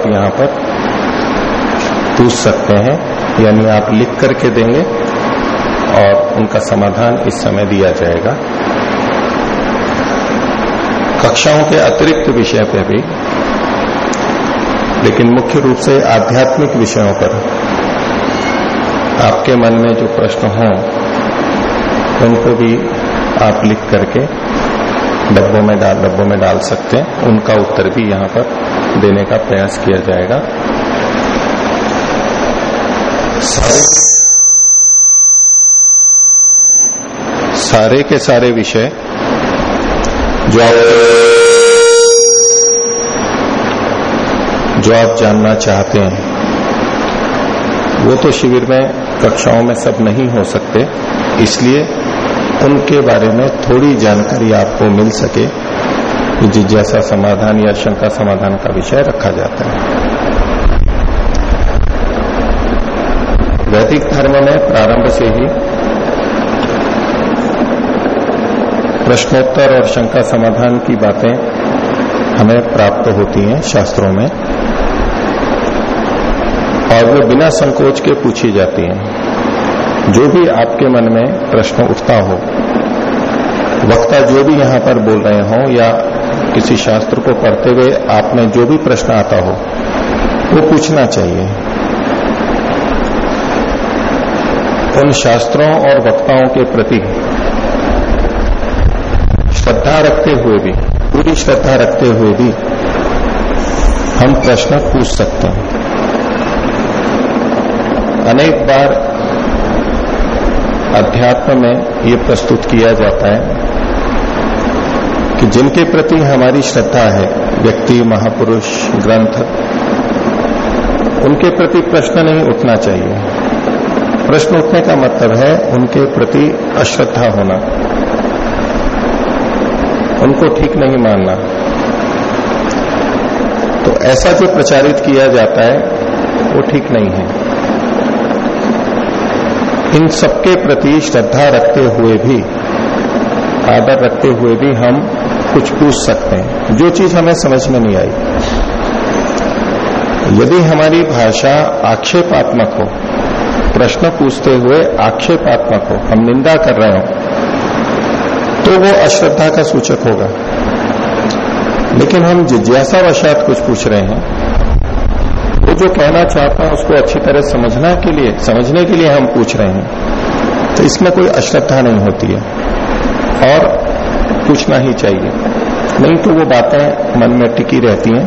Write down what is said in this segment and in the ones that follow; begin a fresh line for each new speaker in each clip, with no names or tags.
आप यहाँ पर पूछ सकते हैं, यानी आप लिख करके देंगे और उनका समाधान इस समय दिया जाएगा। कक्षाओं के अतिरिक्त विषय पे भी, लेकिन मुख्य रूप से आध्यात्मिक विषयों पर। आपके मन में जो प्रश्न हों उनको भी आप लिख करके डब्बों में डाल, डब्बों में डाल सकते हैं। उनका उत्तर भी यहाँ पर देने का प्रयास किया जाएगा। सारे सारे के सारे विषय जो आप जो आप जानना चाहते हैं, वो तो शिविर में, कक्षाओं में सब नहीं हो सकते। इसलिए उनके बारे में थोड़ी जानकारी आपको मिल सके। जिज्ञासा समाधान या शंका समाधान का विषय रखा जाता है। वैदिक धर्म में प्रारंभ से ही प्रश्नोत्तर और शंका समाधान की बातें हमें प्राप्त होती हैं शास्त्रों में और वो बिना संकोच के पूछी जाती हैं। जो भी आपके मन में प्रश्न उठता हो, वक्ता जो भी यहाँ पर बोल रहे हों या किसी शास्त्र को पढ़ते हुए आप में जो भी प्रश्न आता हो, वो पूछना चाहिए। उन शास्त्रों और वक्ताओं के प्रति श्रद्धा रखते हुए भी, पूरी श्रद्धा रखते हुए भी हम प्रश्न पूछ सकते हैं। अनेक बार अध्यात्म में ये प्रस्तुत किया जाता है। कि जिनके प्रति हमारी श्रद्धा है, व्यक्ति, महापुरुष, ग्रंथ, उनके प्रति प्रश्न नहीं उठना चाहिए। प्रश्न उठने का मतलब है उनके प्रति अश्रद्धा होना। उनको ठीक नहीं मानना। तो ऐसा जो प्रचारित किया जाता है, वो ठीक नहीं है। इन सबके प्रति श्रद्धा रखते हुए भी, आदर रखते हुए भी हम कुछ पूछ सकते हैं। जो चीज़ हमें समझ में नहीं आई। यदि हमारी भाषा आक्षेपात्मक हो, प्रश्न पूछते हुए आक्षेपात्मक हो, हम निंदा कर रहे हो तो वो अश्रद्धा का सूचक होगा। लेकिन हम जिज्ञासा वशात कुछ पूछ रहे हैं। वो जो कहना चाहता है, उसको अच्छी तरह समझना के लिए, समझने के लिए हम पूछ रहे हैं। तो इसमें कोई अश्रद्धा नहीं होती है। और पूछना ही चाहिए। नहीं तो वो बातें मन में टिकी रहती हैं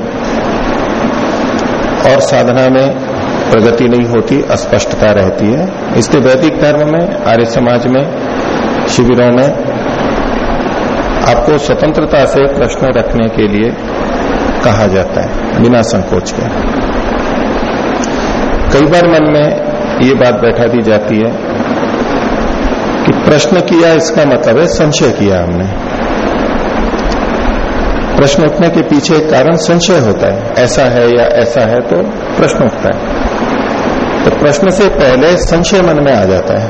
और साधना में प्रगति नहीं होती, अस्पष्टता रहती है। इसलिए वैदिक धर्म में, आर्य समाज में, शिविरों में आपको स्वतंत्रता से प्रश्न रखने के लिए कहा जाता है, बिना संकोच के। कई बार मन में ये बात बैठा दी जाती है कि प्रश्न किया इसका मतलब है संशय किया हमने। प्रश्न उठने के पीछे एक कारण संशय होता है। ऐसा है या ऐसा है तो प्रश्न उठता है। तो प्रश्न से पहले संशय मन में आ जाता है।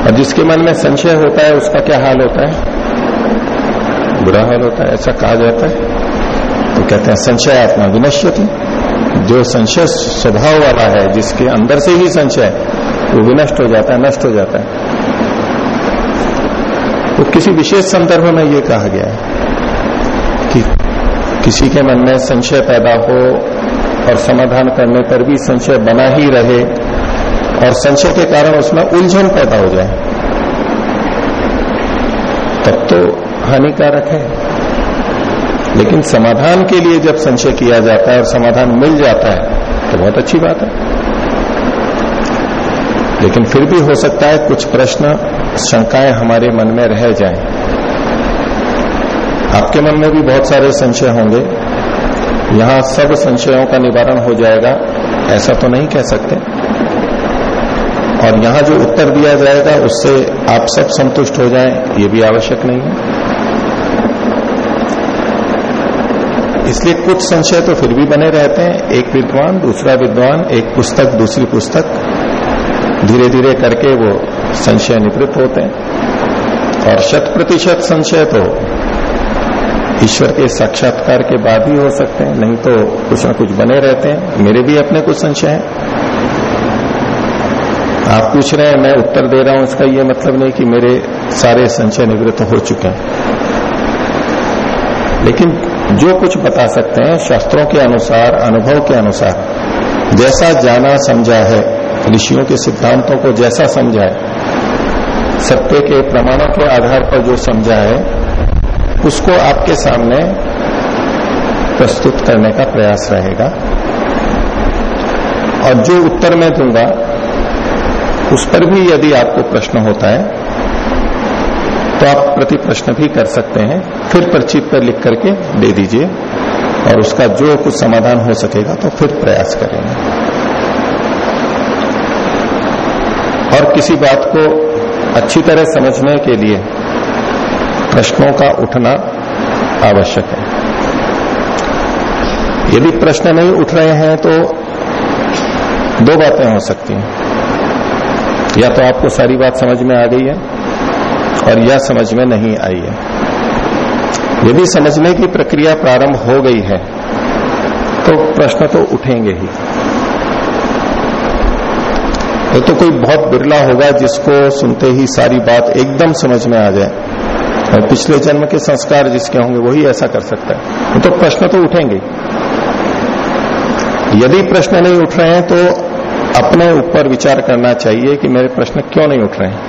और जिसके मन में संशय होता है, उसका क्या हाल होता है? बुरा हाल होता है, ऐसा कहा जाता है। तो कहते हैं, संशय आत्मा विनश्यति। जो संशय स्वभाव वाला है, जिसके अंदर से ही संशय वो विनष्ट हो जाता है, नष्ट हो जाता है। तो किसी विशेष संदर्भ में ये कहा गया है। किसी के मन में संशय पैदा हो और समाधान करने पर भी संशय बना ही रहे और संशय के कारण उसमें उलझन पैदा हो जाए, तब तो हानिकारक है लेकिन समाधान के लिए जब संशय किया जाता है और समाधान मिल जाता है तो बहुत अच्छी बात है लेकिन फिर भी हो सकता है कुछ प्रश्न, शंकाएँ हमारे मन में रह जाएँ। आपके मन में भी बहुत सारे संशय होंगे। यहाँ सब संशयों का निवारण हो जाएगा, ऐसा तो नहीं कह सकते। और यहाँ जो उत्तर दिया जाएगा, उससे आप सब संतुष्ट हो जाएँ, ये भी आवश्यक नहीं है। इसलिए कुछ संशय तो फिर भी बने रहते हैं। एक विद्वान, दूसरा विद्वान, एक पुस्तक, दूसरी पुस्तक। धीरे धीरे करके वो संशय निवृत्त होते हैं। और शत प्रतिशत संशय तो ईश्वर के साक्षात्कार के बाद ही हो सकते हैं, नहीं तो कुछ ना कुछ बने रहते हैं। मेरे भी अपने कुछ संशय हैं। आप पूछ रहे हैं, मैं उत्तर दे रहा हूँ, इसका ये मतलब नहीं कि मेरे सारे संशय निवृत्त हो चुके हैं। लेकिन जो कुछ बता सकते हैं, शास्त्रों के अनुसार, अनुभव के अनुसार, जैसा जाना समझा है, ऋषियों के सिद्धांतों को जैसा समझा है, सत्य के प्रमाणों के आधार पर जो समझा है उसको आपके सामने प्रस्तुत करने का प्रयास रहेगा। और जो उत्तर मैं दूँगा, उस पर भी यदि आपको प्रश्न होता है तो आप प्रति प्रश्न भी कर सकते हैं। फिर पर्ची पर लिख करके दे दीजिए, और उसका जो कुछ समाधान हो सकेगा तो फिर प्रयास करेंगे। और किसी बात को अच्छी तरह समझने के लिए प्रश्नों का उठना आवश्यक है। यदि प्रश्न नहीं उठ रहे हैं तो दो बातें हो सकती हैं। या तो आपको सारी बात समझ में आ गई है और या समझ में नहीं आई है। यदि समझने की प्रक्रिया प्रारंभ हो गई है तो प्रश्न तो उठेंगे ही। ये तो कोई बहुत बिरला होगा जिसको सुनते ही सारी बात एकदम समझ में आ जाए। और पिछले जन्म के संस्कार जिसके होंगे वही ऐसा कर सकता है। तो प्रश्न तो उठेंगे। यदि प्रश्न नहीं उठ रहे हैं तो अपने ऊपर विचार करना चाहिए कि मेरे प्रश्न क्यों नहीं उठ रहे हैं।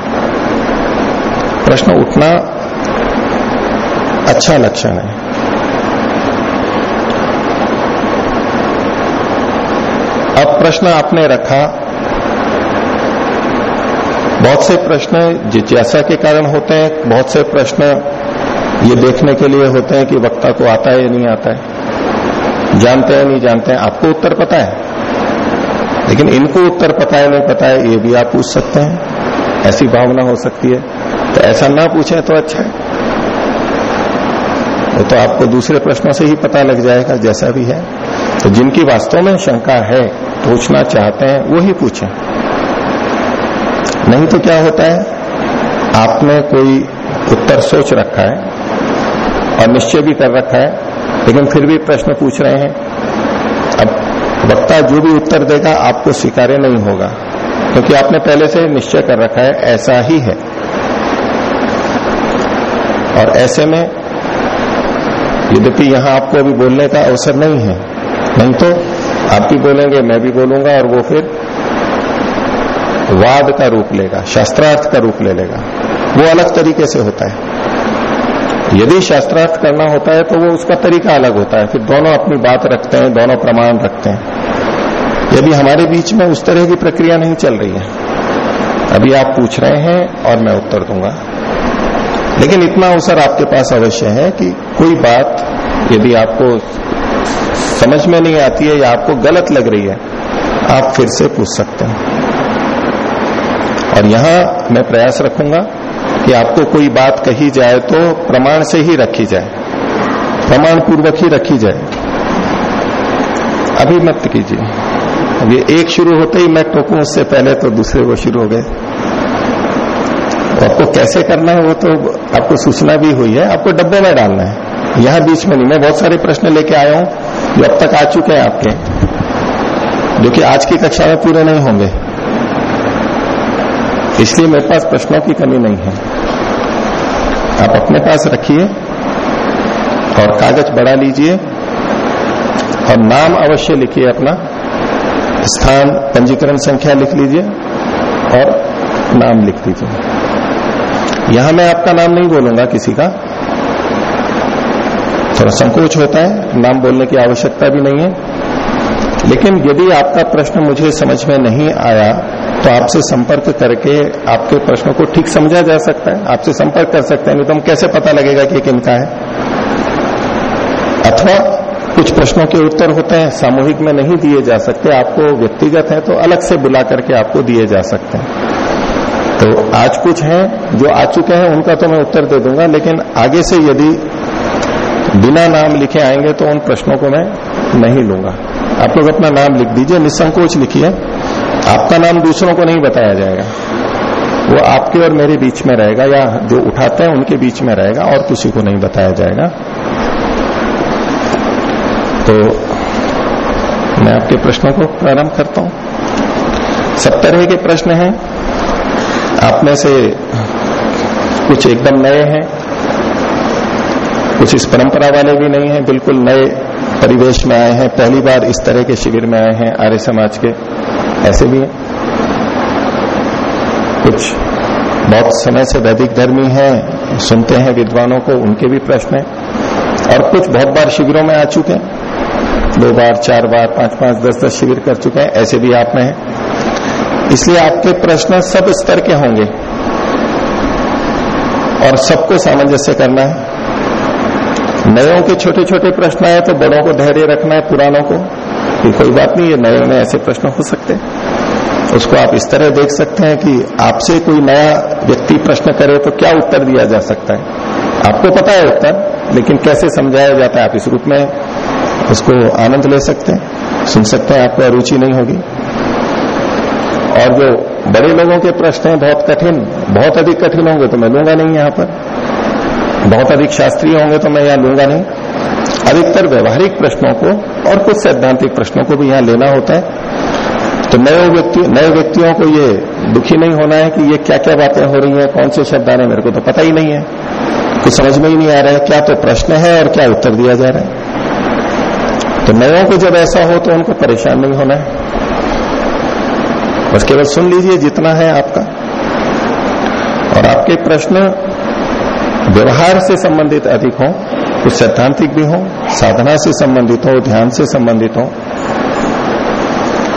प्रश्न उठना अच्छा लक्षण है। अब प्रश्न आपने रखा बहुत से प्रश्न जिज्ञासा के कारण होते हैं, बहुत से प्रश्न ये देखने के लिए होते हैं कि वक्ता को आता है या नहीं आता है। जानते हैं नहीं जानते हैं, आपको उत्तर पता है। लेकिन इनको उत्तर पता है, नहीं पता है, ये भी आप पूछ सकते हैं। ऐसी भावना हो सकती है। तो ऐसा ना पूछे तो अच्छा है। वो तो आपको दूसरे प्रश्नों से ही पता लग जाएगा, जैसा भी है। तो जिनकी वास्तव में शंका है, पूछना चाहते हैं, वो ही पूछे। नहीं तो क्या होता है? आपने कोई उत्तर सोच रखा है और निश्चय भी कर रखा है, लेकिन फिर भी प्रश्न पूछ रहे हैं। अब वक्ता जो भी उत्तर देगा, आपको स्वीकार्य नहीं होगा, क्योंकि आपने पहले से निश्चय कर रखा है, ऐसा ही है। और ऐसे में यद्यपि यहाँ आपको अभी बोलने का अवसर नहीं है, नहीं तो आप भी बोलेंगे, मैं भी बोलूँगा और वो फिर वाद का रूप लेगा, शास्त्रार्थ का रूप ले लेगा। वो अलग तरीके से होता है। यदि शास्त्रार्थ करना होता है तो वो उसका तरीका अलग होता है। फिर दोनों अपनी बात रखते हैं, दोनों प्रमाण रखते हैं। यदि हमारे बीच में उस तरह की प्रक्रिया नहीं चल रही है, अभी आप पूछ रहे हैं और मैं उत्तर दूँगा। लेकिन इतना अवसर आपके पास अवश्य है कि कोई बात यदि आपको समझ में नहीं आती है या आपको गलत लग रही है, आप फिर से पूछ सकते हैं। और यहाँ मैं प्रयास रखूँगा कि आपको कोई बात कही जाए तो प्रमाण से ही रखी जाए प्रमाण पूर्वक ही रखी जाए। अभी मत कीजिए। अब ये एक शुरू होते ही मैं टोकू, उससे पहले तो दूसरे वो शुरू हो गए। तो आपको कैसे करना है वो तो आपको सूचना भी हुई है, आपको डब्बे में डालना है। यहाँ बीच में नहीं, मैं बहुत सारे प्रश्न लेके आया हूँ, जो अब तक आ चुके हैं आपके। जो कि आज की कक्षा में पूरे नहीं होंगे। इसलिए मेरे पास प्रश्नों की कमी नहीं है। आप अपने पास रखिए और कागज़ बढ़ा लीजिए और नाम अवश्य लिखिए अपना। स्थान, पंजीकरण संख्या लिख लीजिए और नाम लिख दीजिए। यहाँ मैं आपका नाम नहीं बोलूँगा किसी का। थोड़ा संकोच होता है, नाम बोलने की आवश्यकता भी नहीं है। लेकिन यदि आपका प्रश्न मुझे समझ में नहीं आया तो आपसे संपर्क करके आपके प्रश्नों को ठीक समझा जा सकता है, आपसे संपर्क कर सकते हैं, नहीं तो हम कैसे पता लगेगा कि किनका है? अथवा कुछ प्रश्नों के उत्तर होते हैं, सामूहिक में नहीं दिए जा सकते, आपको व्यक्तिगत है तो अलग से बुला करके आपको दिए जा सकते हैं। तो आज कुछ हैं, जो आ चुके हैं, उनका तो मैं उत्तर दे दूँगा, लेकिन आगे से यदि बिना नाम लिखे आएँगे तो उन प्रश्नों को मैं नहीं लूँगा। आप लोग अपना नाम लिख दीजिए, निसंकोच लिखिए। आपका नाम दूसरों को नहीं बताया जाएगा। वो आपके और मेरे बीच में रहेगा या जो उठाते हैं उनके बीच में रहेगा और किसी को नहीं बताया जाएगा। तो मैं आपके प्रश्नों को प्रारंभ करता हूँ। सब तरह के प्रश्न हैं। आप में से कुछ एकदम नए हैं। कुछ इस परंपरा वाले भी नहीं है। बिल्कुल नए परिवेश में आए हैं। पहली बार इस तरह के शिविर में आए हैं आर्य समाज के। ऐसे भी हैं। कुछ बहुत समय से वैदिक धर्मी हैं, सुनते हैं विद्वानों को, उनके भी प्रश्न हैं। और कुछ बहुत बार शिविरों में आ चुके हैं। दो बार, चार बार, पाँच पाँच, दस दस शिविर कर चुके हैं, ऐसे भी आप में हैं। इसलिए आपके प्रश्न सब स्तर के होंगे। और सबको सामंजस्य करना है। नयों के छोटे छोटे प्रश्न आए तो बड़ों को धैर्य रखना है, पुरानों को। कि कोई बात नहीं है, नए नए ऐसे प्रश्न हो सकते उसको आप इस तरह देख सकते हैं कि आपसे कोई नया व्यक्ति प्रश्न करे तो क्या उत्तर दिया जा सकता है? आपको पता है उत्तर, लेकिन कैसे समझाया जाता है? आप इस रूप में उसको आनंद ले सकते हैं। सुन सकते हैं, आपको अरुचि नहीं होगी। और जो बड़े लोगों के प्रश्न हैं, बहुत कठिन, बहुत अधिक कठिन होंगे तो मैं लूँगा नहीं यहाँ पर। बहुत अधिक शास्त्रीय होंगे तो मैं यहाँ लूँगा नहीं। अधिकतर व्यवहारिक प्रश्नों को और कुछ सैद्धांतिक प्रश्नों को भी यहाँ लेना होता है। तो नए व्यक्ति, नए व्यक्तियों को ये दुखी नहीं होना है कि ये क्या क्या बातें हो रही हैं कौन से शब्द आ रहे हैं मेरे को तो पता ही नहीं है। कुछ समझ में ही नहीं आ रहा है क्या तो प्रश्न है और क्या उत्तर दिया जा रहा है। तो नयों को जब ऐसा हो तो उनको परेशान नहीं होना है। बस केवल सुन लीजिए, जितना है आपका। और आपके प्रश्न व्यवहार से संबंधित अधिक हो। कुछ सैद्धांतिक भी हो, साधना से संबंधित हो, ध्यान से संबंधित हो।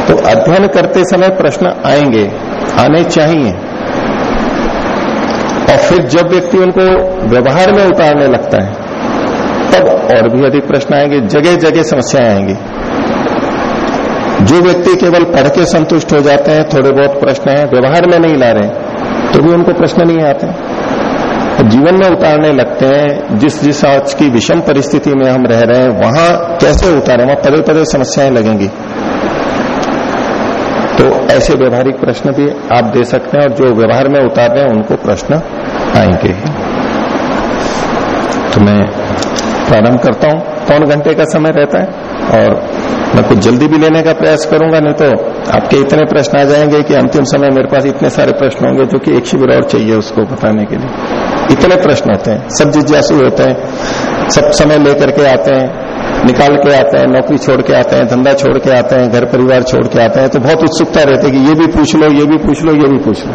तो अध्ययन करते समय प्रश्न आएँगे, आने चाहिए। और फिर जब व्यक्ति उनको व्यवहार में उतारने लगता है, तब और भी अधिक प्रश्न आएँगे जगह जगह समस्याएँ आएँगी। जो व्यक्ति केवल पढ़ के संतुष्ट हो जाते हैं, थोड़े बहुत प्रश्न है, व्यवहार में नहीं ला रहे तो भी उनको प्रश्न नहीं आते। जीवन में उतारने लगते हैं, जिस जिस आज की विषम परिस्थिति में हम रह रहे हैं, वहाँ कैसे उतारे? वहाँ पदे पदे समस्याएँ लगेंगी। तो ऐसे व्यवहारिक प्रश्न भी आप दे सकते हैं और जो व्यवहार में उतार रहे हैं, उनको प्रश्न आएँगे तो मैं प्रारंभ करता हूँ। कौन घंटे का समय रहता है? और मैं कुछ जल्दी भी लेने का प्रयास करूँगा, नहीं तो आपके इतने प्रश्न आ जाएँगे कि अंतिम समय मेरे पास इतने सारे प्रश्न होंगे जो कि एक शिविर और चाहिए उसको बताने के लिए। इतने प्रश्न होते हैं, सब जिज्ञासु होते हैं, सब समय लेकर के आते हैं, निकाल के आते हैं, नौकरी छोड़ के आते हैं, धंधा छोड़ के आते हैं, घर परिवार छोड़ के आते हैं तो बहुत उत्सुकता रहती है कि ये भी पूछ लो, ये भी पूछ लो, ये भी पूछ लो।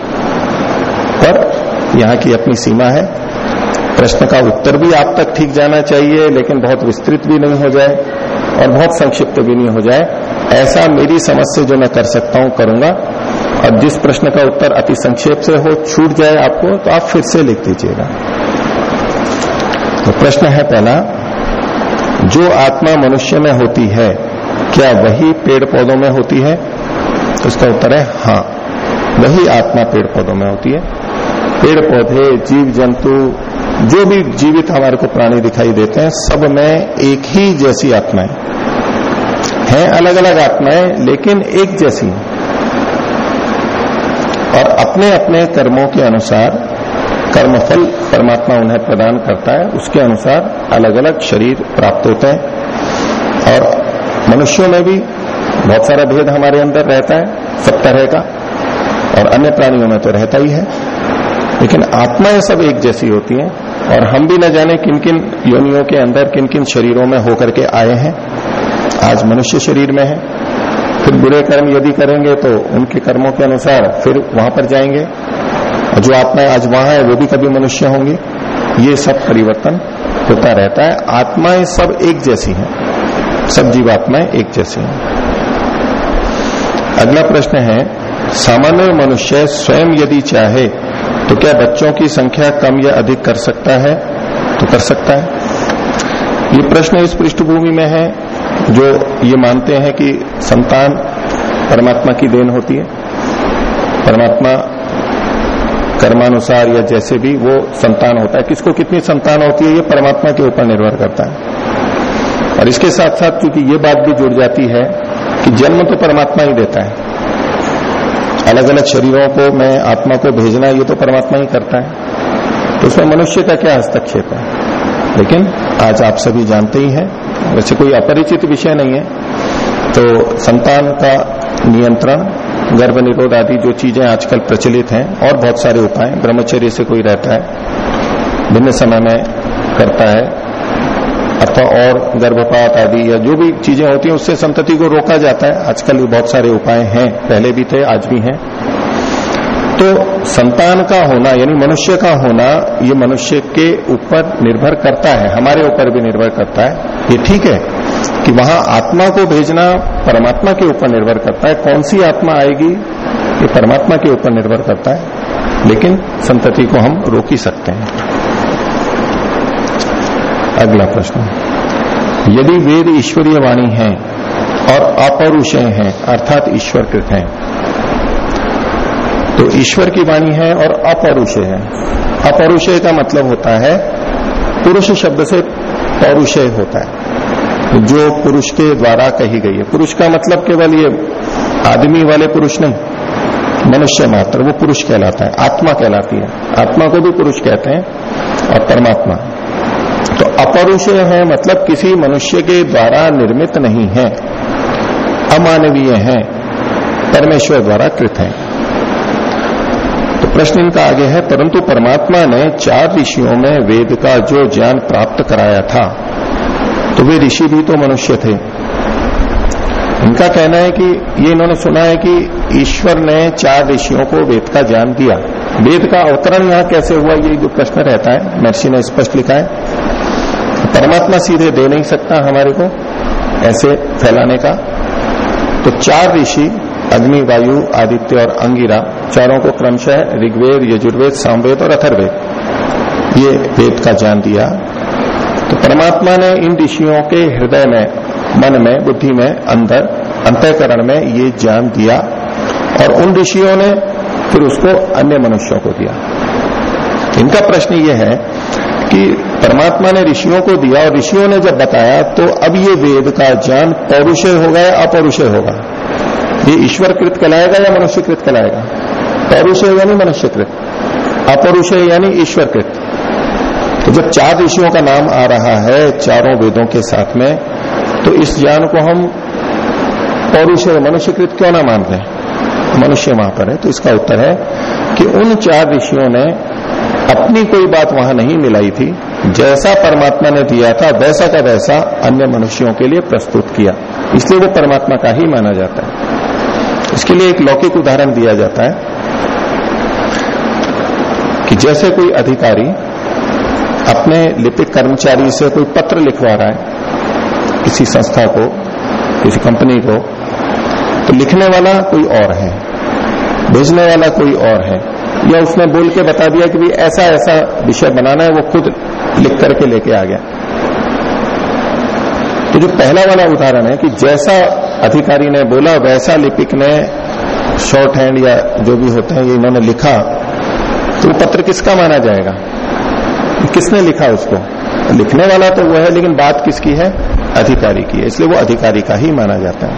पर यहाँ की अपनी सीमा है। प्रश्न का उत्तर भी आप तक ठीक जाना चाहिए, लेकिन बहुत विस्तृत भी नहीं हो जाए। और बहुत संक्षिप्त भी नहीं हो जाए। ऐसा मेरी समझ से जो मैं कर सकता हूँ, करूँगा। और जिस प्रश्न का उत्तर अति संक्षेप से हो, छूट जाए आपको तो आप फिर से लिख दीजिएगा। तो प्रश्न है पहला, जो आत्मा मनुष्य में होती है, क्या वही पेड़ पौधों में होती है? तो इसका उत्तर है हाँ वही आत्मा पेड़ पौधों में होती है। पेड़ पौधे, जीव जंतु, जो भी जीवित हमारे को प्राणी दिखाई देते हैं, सब में एक ही जैसी आत्माएँ। अलग अलग आत्माएँ, लेकिन एक जैसी और अपने अपने कर्मों के अनुसार कर्मफल परमात्मा उन्हें प्रदान करता है, उसके अनुसार अलग अलग शरीर प्राप्त होते हैं। और मनुष्यों में भी बहुत सारा भेद हमारे अंदर रहता है, सब तरह का, और अन्य प्राणियों में तो रहता ही है। लेकिन आत्माएँ सब एक जैसी होती हैं, और हम भी न जाने किन किन योनियों के अंदर किन किन शरीरों में होकर के आए हैं। आज मनुष्य शरीर में है। फिर बुरे कर्म यदि करेंगे तो उनके कर्मों के अनुसार फिर वहाँ पर जाएँगे। जो आत्माएँ आज वहाँ है, वो भी कभी मनुष्य होंगे। ये सब परिवर्तन होता रहता है। आत्माएँ सब एक जैसी हैं। सब जीवात्माएँ एक जैसी हैं। अगला प्रश्न है, सामान्य मनुष्य स्वयं यदि चाहे तो क्या बच्चों की संख्या कम या अधिक कर सकता है? तो कर सकता है। ये प्रश्न इस पृष्ठभूमि में है। जो ये मानते हैं कि संतान परमात्मा की देन होती है। परमात्मा कर्मानुसार या जैसे भी वो संतान होता है। किसको कितनी संतान होती है, ये परमात्मा के ऊपर निर्भर करता है। और इसके साथ साथ क्योंकि ये बात भी जुड़ जाती है कि जन्म तो परमात्मा ही देता है। अलग अलग शरीरों को, मैं आत्मा को भेजना, ये तो परमात्मा ही करता है। तो उसमें मनुष्य का क्या हस्तक्षेप है? लेकिन आज आप सभी जानते ही हैं वैसे कोई अपरिचित विषय नहीं है। तो संतान का नियंत्रण गर्भ निरोध आदि जो चीज़ें आजकल प्रचलित हैं, और बहुत सारे उपाय, ब्रह्मचर्य से कोई रहता है, भिन्न समय में करता है, अथवा और गर्भपात आदि या जो भी चीज़ें होती हैं, उससे संतति को रोका जाता है। आजकल भी बहुत सारे उपाय हैं, पहले भी थे, आज भी हैं। तो संतान का होना, यानी मनुष्य का होना, ये मनुष्य के ऊपर निर्भर करता है, हमारे ऊपर भी निर्भर करता है। ये ठीक है कि वहाँ आत्मा को भेजना परमात्मा के ऊपर निर्भर करता है। कौन सी आत्मा आएगी, ये परमात्मा के ऊपर निर्भर करता है। लेकिन संतति को हम रोक ही सकते हैं। अगला प्रश्न। यदि वेद ईश्वरीय वाणी है और अपरुषय हैं, अर्थात ईश्वरकृत हैं तो ईश्वर की वाणी है और अपौरुषय है। अपौरुषय का मतलब होता है, पुरुष शब्द से पौरुषय होता है। जो पुरुष के द्वारा कही गई है। पुरुष का मतलब केवल ये, आदमी वाले पुरुष नहीं, मनुष्य मात्र, वो पुरुष कहलाता है, आत्मा कहलाती है। आत्मा को भी पुरुष कहते हैं और परमात्मा। तो अपरुषय है मतलब किसी मनुष्य के द्वारा निर्मित नहीं है, अमानवीय है, परमेश्वर द्वारा कृत है। प्रश्न इनका आगे है, परंतु परमात्मा ने चार ऋषियों में वेद का जो ज्ञान प्राप्त कराया था तो वे ऋषि भी तो मनुष्य थे। इनका कहना है कि, ये इन्होंने सुना है कि ईश्वर ने चार ऋषियों को वेद का ज्ञान दिया। वेद का अवतरण यहाँ कैसे हुआ, ये जो प्रश्न रहता है, महर्षि ने स्पष्ट लिखा है। परमात्मा सीधे दे नहीं सकता हमारे को ऐसे फैलाने का। तो चार ऋषि अग्नि, वायु, आदित्य और अंगिरा, चारों को क्रमशः ऋग्वेद, यजुर्वेद, सामवेद और अथर्वेद। ये वेद का ज्ञान दिया। तो परमात्मा ने इन ऋषियों के हृदय में, मन में, बुद्धि में, अंदर, अंतकरण में ये ज्ञान दिया और उन ऋषियों ने फिर उसको अन्य मनुष्यों को दिया। इनका प्रश्न ये है कि परमात्मा ने ऋषियों को दिया और ऋषियों ने जब बताया तो अब ये वेद का ज्ञान पौरुषय होगा या अपौरुषय होगा? ये ईश्वर कृत कहलाएगा या मनुष्य कृत कहलाएगा? पौरुषय यानी मनुष्य कृत अपरुषय यानी ईश्वर कृत तो जब चार ऋषियों का नाम आ रहा है चारों वेदों के साथ में तो इस ज्ञान को हम पौरुषय मनुष्यकृत क्यों ना मान रहे मनुष्य वहाँ पर है तो इसका उत्तर है कि उन चार ऋषियों ने अपनी कोई बात वहाँ नहीं मिलाई थी। जैसा परमात्मा ने दिया था, वैसा का वैसा अन्य मनुष्यों के लिए प्रस्तुत किया। इसलिए वो परमात्मा का ही माना जाता है। इसके लिए एक लौकिक उदाहरण दिया जाता है कि जैसे कोई अधिकारी अपने लिपिक कर्मचारी से कोई पत्र लिखवा रहा है किसी संस्था को, किसी कंपनी को तो लिखने वाला कोई और है, भेजने वाला कोई और है, या उसने बोल के बता दिया कि भी ऐसा ऐसा विषय बनाना है, वो खुद लिख करके लेके आ गया। तो जो पहला वाला उदाहरण है कि जैसा अधिकारी ने बोला, वैसा लिपिक ने शॉर्ट हैंड या जो भी होते हैं, ये इन्होंने लिखा तो पत्र किसका माना जाएगा? किसने लिखा उसको? लिखने वाला तो वो है, लेकिन बात किसकी है? अधिकारी की है, इसलिए वो अधिकारी का ही माना जाता है।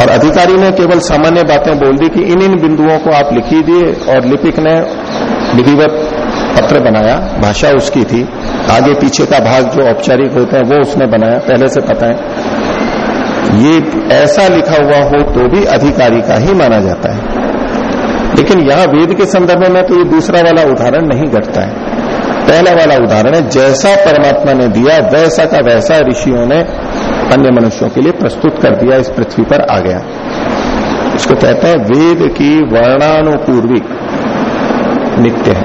और अधिकारी ने केवल सामान्य बातें बोल दी कि इन इन बिंदुओं को आप लिखी दिए, और लिपिक ने विधिवत पत्र बनाया, भाषा उसकी थी, आगे पीछे का भाग जो औपचारिक होते हैं, वो उसने बनाया, पहले से पता है। ये ऐसा लिखा हुआ हो तो भी अधिकारी का ही माना जाता है। लेकिन यहाँ वेद के संदर्भ में तो ये दूसरा वाला उदाहरण नहीं घटता है। पहला वाला उदाहरण है, जैसा परमात्मा ने दिया, वैसा का वैसा ऋषियों ने अन्य मनुष्यों के लिए प्रस्तुत कर दिया इस पृथ्वी पर आ गया। इसको कहते हैं वेद की वर्णानुपूर्वी नित्य है।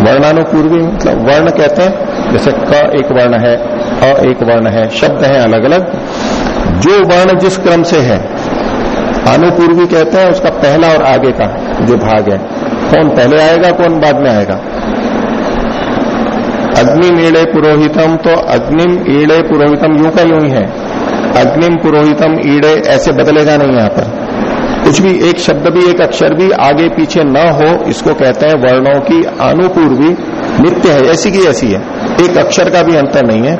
वर्णानुपूर्वी मतलब वर्ण कहते हैं, जैसे क एक वर्ण है, अ एक वर्ण है, शब्द है अलग अलग जो वर्ण जिस क्रम से है अनुपूर्वी कहते हैं उसका पहला और आगे का जो भाग है, कौन पहले आएगा, कौन बाद में आएगा? अग्निम ईड़े पुरोहितम तो अग्निम ईड़े पुरोहितम यूँ का यूँ ही है। अग्निम पुरोहितम ईड़े ऐसे बदलेगा नहीं यहाँ पर। कुछ भी एक शब्द भी, एक अक्षर भी आगे पीछे न हो, इसको कहते हैं वर्णों की अनुपूर्वी नित्य है, ऐसी की ऐसी है। एक अक्षर का भी अंतर नहीं है,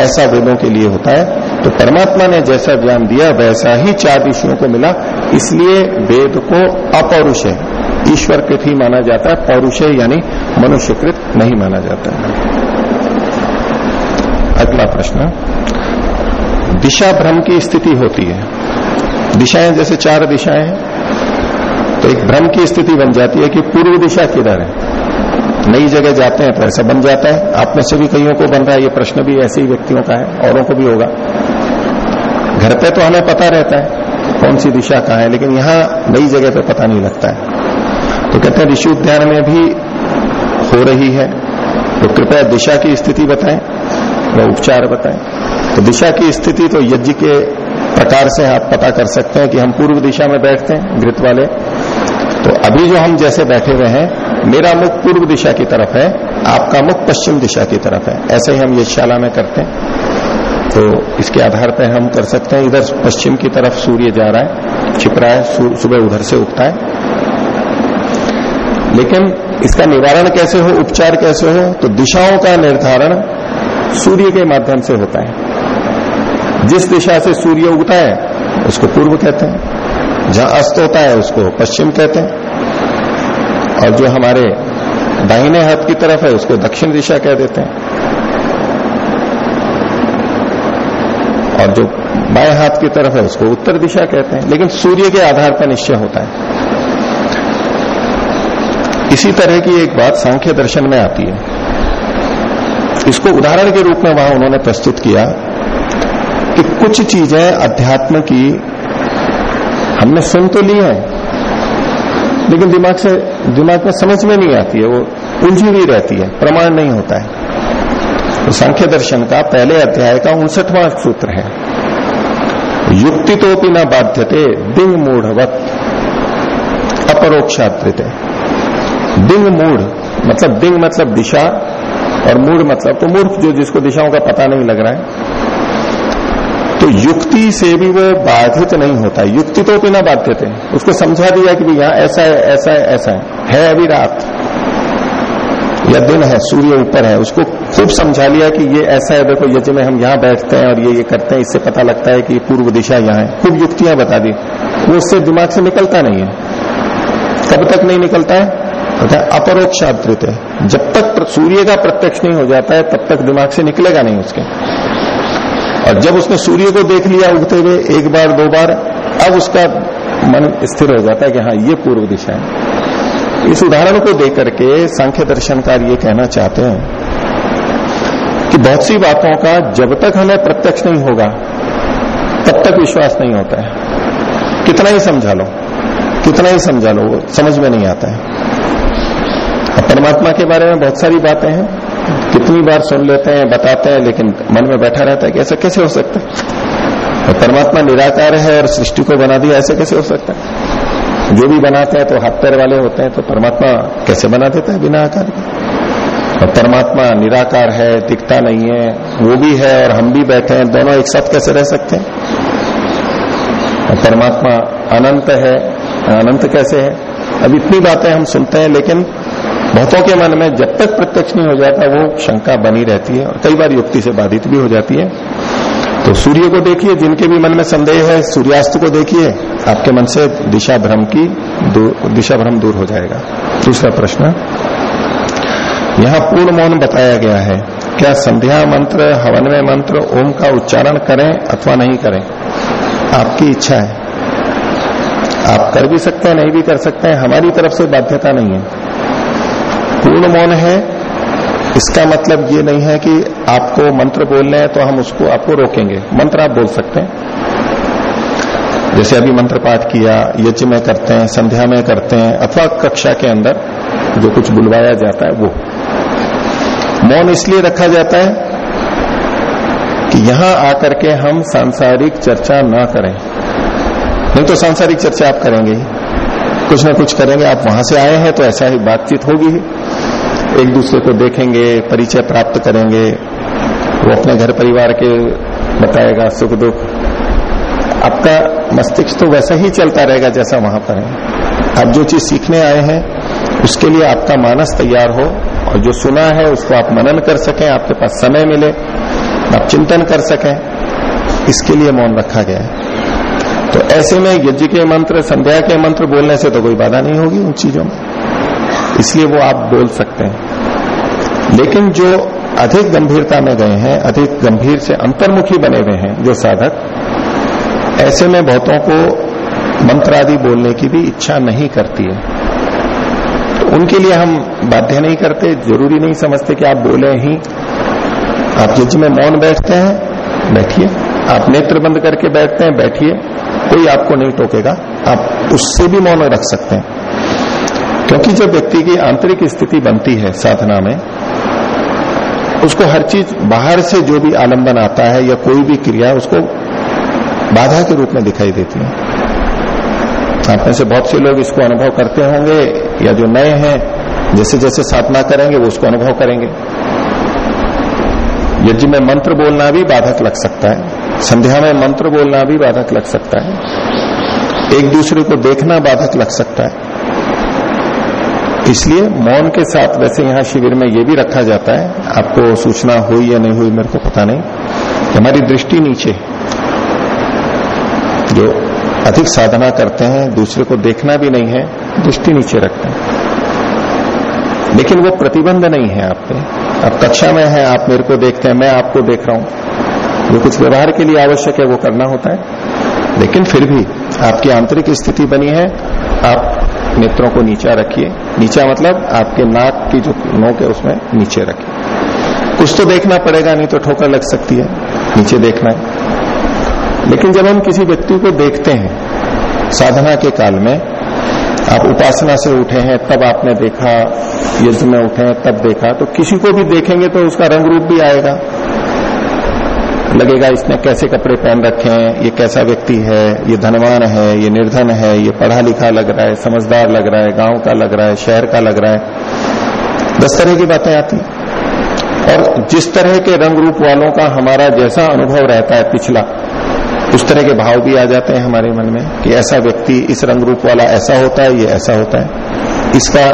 ऐसा वेदों के लिए होता है। तो परमात्मा ने जैसा ज्ञान दिया, वैसा ही चार ऋषियों को मिला। इसलिए वेद को अपौरुषय ईश्वर कृत ही माना जाता है पौरुषय यानी मनुष्यकृत नहीं माना जाता है। अगला प्रश्न। दिशा भ्रम की स्थिति होती है। दिशाएँ जैसे चार दिशाएँ हैं तो एक भ्रम की स्थिति बन जाती है कि पूर्व दिशा किधर है। नई जगह जाते हैं तो ऐसा बन जाता है। आप में से भी कईयों को बन रहा है, ये प्रश्न भी ऐसे ही व्यक्तियों का है, औरों को भी होगा। घर पे तो हमें पता रहता है कौन सी दिशा कहाँ है, लेकिन यहाँ नई जगह पे पता नहीं लगता है। तो कहते हैं, ऋषि उद्यान में भी हो रही है। तो कृपया दिशा की स्थिति बताएँ व उपचार बताएँ। तो दिशा की स्थिति तो यज्ञ के प्रकार से आप पता कर सकते हैं कि हम पूर्व दिशा में बैठते हैं, घृत वाले। तो अभी जो हम जैसे बैठे हुए हैं, मेरा मुख पूर्व दिशा की तरफ़ है, आपका मुख पश्चिम दिशा की तरफ़ है। ऐसे ही हम यशशाला में करते हैं। तो इसके आधार पर हम कर सकते हैं। इधर पश्चिम की तरफ़ सूर्य जा रहा है, छिप रहा है सुबह उधर से उगता है। लेकिन इसका निवारण कैसे हो, उपचार कैसे हो तो दिशाओं का निर्धारण सूर्य के माध्यम से होता है। जिस दिशा से सूर्य उगता है, उसको पूर्व कहते हैं। जहाँ अस्त होता है, उसको पश्चिम कहते हैं। और जो हमारे दाहिने हाथ की तरफ़ है, उसको दक्षिण दिशा कह देते हैं। और जो बाएँ हाथ की तरफ़ है, उसको उत्तर दिशा कहते हैं। लेकिन सूर्य के आधार पर निश्चय होता है। इसी तरह की एक बात सांख्य दर्शन में आती है। इसको उदाहरण के रूप में वहाँ उन्होंने प्रस्तुत किया कि कुछ चीज़ें अध्यात्म की हमने सुन तो ली है, लेकिन दिमाग से, दिमाग में समझ में नहीं आती है। वो उलझी हुई रहती है, प्रमाण नहीं होता है। तो सांख्य दर्शन का पहले अध्याय का उनसठवां सूत्र है। युक्ति तो भी न बाध्यते, दिंग मूढ़वत, अपरोक्षात्रित। दिंग मूढ़ मतलब दिंग मतलब दिशा, और मूढ़ मतलब तो मूर्ख जो जिसको दिशाओं का पता नहीं लग रहा है। तो युक्ति से भी वो बाधित नहीं होता। युक्ति तो भी ना बाध्य थे उसको समझा दिया कि भाई यहाँ ऐसा है ऐसा है ऐसा है। है अभी रात। या दिन है, सूर्य ऊपर है। उसको खूब समझा लिया कि ये ऐसा है, देखो यज्ञ में हम यहाँ बैठते हैं और ये ये करते हैं, इससे पता लगता है कि पूर्व दिशा यहाँ है। खूब युक्तियाँ बता दी। वो उससे दिमाग से निकलता नहीं है। कब तक नहीं निकलता है। है अपरोक्षात्रित है। जब तक सूर्य का प्रत्यक्ष नहीं हो जाता है, तब तक दिमाग से निकलेगा नहीं उसके। और जब उसने सूर्य को देख लिया उगते हुए, एक बार, दो बार, अब उसका मन स्थिर हो जाता है कि हाँ ये पूर्व दिशा है। इस उदाहरण को देख करके सांख्य दर्शनकार ये कहना चाहते हैं कि बहुत सी बातों का जब तक हमें प्रत्यक्ष नहीं होगा, तब तक विश्वास नहीं होता है। कितना ही समझा लो, कितना ही समझा लो, वो समझ में नहीं आता है। परमात्मा के बारे में बहुत सारी बातें हैं, कितनी बार सुन लेते हैं, बताते हैं, लेकिन मन में बैठा रहता है कि ऐसा कैसे हो सकता है? परमात्मा निराकार है और सृष्टि को बना दिया, ऐसे कैसे हो सकता है? जो भी बनाते हैं तो हाथ पैर वाले होते हैं तो परमात्मा कैसे बना देता है बिना आकार के? और परमात्मा निराकार है, दिखता नहीं है, वो भी है और हम भी बैठे हैं, दोनों एक साथ कैसे रह सकते हैं? और परमात्मा अनंत है, अनंत कैसे है? अब इतनी बातें हम सुनते हैं, लेकिन बहुतों के मन में जब तक प्रत्यक्ष नहीं हो जाता, वो शंका बनी रहती है और कई बार युक्ति से बाधित भी हो जाती है। तो सूर्य को देखिए, जिनके भी मन में संदेह है, सूर्यास्त को देखिए, आपके मन से दिशा भ्रम की दिशा भ्रम दूर हो जाएगा। दूसरा प्रश्न, यहाँ पूर्ण मौन बताया गया है, क्या संध्या मंत्र हवन में मंत्र, ओम का उच्चारण करें अथवा नहीं करें? आपकी इच्छा है। आप कर भी सकते हैं, नहीं भी कर सकते हैं, हमारी तरफ़ से बाध्यता नहीं है। पूर्ण मौन है इसका मतलब ये नहीं है कि आपको मंत्र बोलने हैं तो हम उसको, आपको रोकेंगे। मंत्र आप बोल सकते हैं। जैसे अभी मंत्र पाठ किया, यज्ञ में करते हैं, संध्या में करते हैं, अथवा कक्षा के अंदर जो कुछ बुलवाया जाता है वो। मौन इसलिए रखा जाता है कि यहाँ आकर के हम सांसारिक चर्चा ना करें। नहीं तो सांसारिक चर्चा आप करेंगे कुछ ना कुछ करेंगे, आप वहाँ से आए हैं तो ऐसा ही बातचीत होगी एक दूसरे को देखेंगे, परिचय प्राप्त करेंगे। वो अपने घर परिवार के बताएगा सुख दुख। आपका मस्तिष्क तो वैसा ही चलता रहेगा जैसा वहाँ पर है। आप जो चीज़ सीखने आए हैं, उसके लिए आपका मानस तैयार हो और जो सुना है, उसको आप मनन कर सकें, आपके पास समय मिले, आप चिंतन कर सकें, इसके लिए मौन रखा गया है। तो ऐसे में यज्ञ के मंत्र, संध्या के मंत्र बोलने से तो कोई बाधा नहीं होगी उन चीज़ों में। इसलिए वो आप बोल सकते हैं। लेकिन जो अधिक गंभीरता में गए हैं, अधिक गंभीर से अंतर्मुखी बने हुए हैं, जो साधक, ऐसे में बहुतों को मंत्र आदि बोलने की भी इच्छा नहीं करती है। तो उनके लिए हम बाध्य नहीं करते, ज़रूरी नहीं समझते कि आप बोले ही। आप यज्ञ में मौन बैठते हैं, बैठिए। आप नेत्र बंद करके बैठते हैं, बैठिए। कोई आपको नहीं टोकेगा। आप उससे भी मौन रख सकते हैं। क्योंकि जब व्यक्ति की आंतरिक स्थिति बनती है साधना में, उसको हर चीज़ बाहर से जो भी आलंबन आता है या कोई भी क्रिया, उसको बाधा के रूप में दिखाई देती है। आप में से बहुत से लोग इसको अनुभव करते होंगे या जो नए हैं, जैसे जैसे साधना करेंगे, वो उसको अनुभव करेंगे। यज्ञ में मंत्र बोलना भी बाधक लग सकता है। संध्या में मंत्र बोलना भी बाधक लग सकता है। एक दूसरे को देखना बाधक लग सकता है। इसलिए मौन के साथ वैसे यहाँ शिविर में ये भी रखा जाता है, आपको सूचना हुई या नहीं हुई मेरे को पता नहीं हमारी दृष्टि नीचे, जो अधिक साधना करते हैं, दूसरे को देखना भी नहीं है, दृष्टि नीचे रखते हैं। लेकिन वो प्रतिबंध नहीं है आप पे। अब कक्षा में है, आप मेरे को देखते हैं, मैं आपको देख रहा हूँ। जो कुछ व्यवहार के लिए आवश्यक है, वो करना होता है। लेकिन फिर भी आपकी आंतरिक स्थिति बनी है, आप नेत्रों को नीचा रखिए। नीचा मतलब आपके नाक की जो नोक है उसमें नीचे रखिए। कुछ तो देखना पड़ेगा, नहीं तो ठोकर लग सकती है। नीचे देखना है। लेकिन जब हम किसी व्यक्ति को देखते हैं, साधना के काल में, आप उपासना से उठे हैं, तब आपने देखा यज्ञ में उठे हैं, तब देखा तो किसी को भी देखेंगे तो उसका रंग रूप भी आएगा। लगेगा इसने कैसे कपड़े पहन रखे हैं, ये कैसा व्यक्ति है, ये धनवान है, ये निर्धन है, ये पढ़ा लिखा लग रहा है, समझदार लग रहा है, गाँव का लग रहा है, शहर का लग रहा है। दस तरह की बातें आती और जिस तरह के रंग रूप वालों का हमारा जैसा अनुभव रहता है पिछला, उस तरह के भाव भी आ जाते हैं हमारे मन में कि ऐसा व्यक्ति इस रंग रूप वाला ऐसा होता है, ये ऐसा होता है। इसका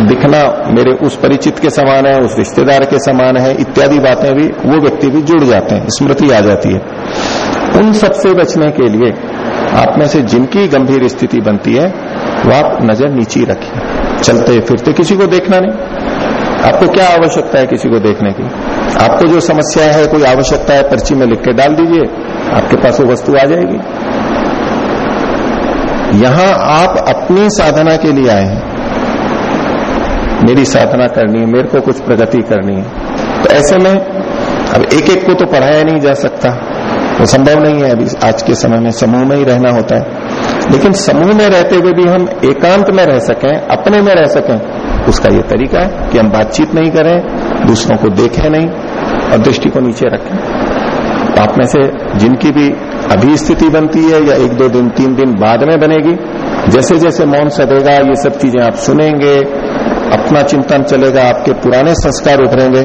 दिखना मेरे उस परिचित के समान है, उस रिश्तेदार के समान है, इत्यादि बातें भी, वो व्यक्ति भी जुड़ जाते हैं, स्मृति आ जाती है। उन सबसे बचने के लिए आप में से जिनकी गंभीर स्थिति बनती है, वो आप नज़र नीची रखिए चलते फिरते किसी को देखना नहीं। आपको क्या आवश्यकता है किसी को देखने की? आपको जो समस्या है, कोई आवश्यकता है, पर्ची में लिख के डाल दीजिए, आपके पास वो वस्तु आ जाएगी। यहाँ आप अपनी साधना के लिए आए हैं। मेरी साधना करनी है, मेरे को कुछ प्रगति करनी है। तो ऐसे में अब एक एक को तो पढ़ाया नहीं जा सकता। वो संभव नहीं है अभी आज के समय में, समूह में ही रहना होता है। लेकिन समूह में रहते हुए भी हम एकांत में रह सकें, अपने में रह सकें, उसका ये तरीका है कि हम बातचीत नहीं करें, दूसरों को देखें नहीं, और दृष्टि को नीचे रखें। आप में से जिनकी भी अभी स्थिति बनती है या एक दो दिन, तीन दिन बाद में बनेगी जैसे जैसे मौन सदेगा, ये सब चीज़ें आप सुनेंगे अपना चिंतन चलेगा, आपके पुराने संस्कार उभरेंगे।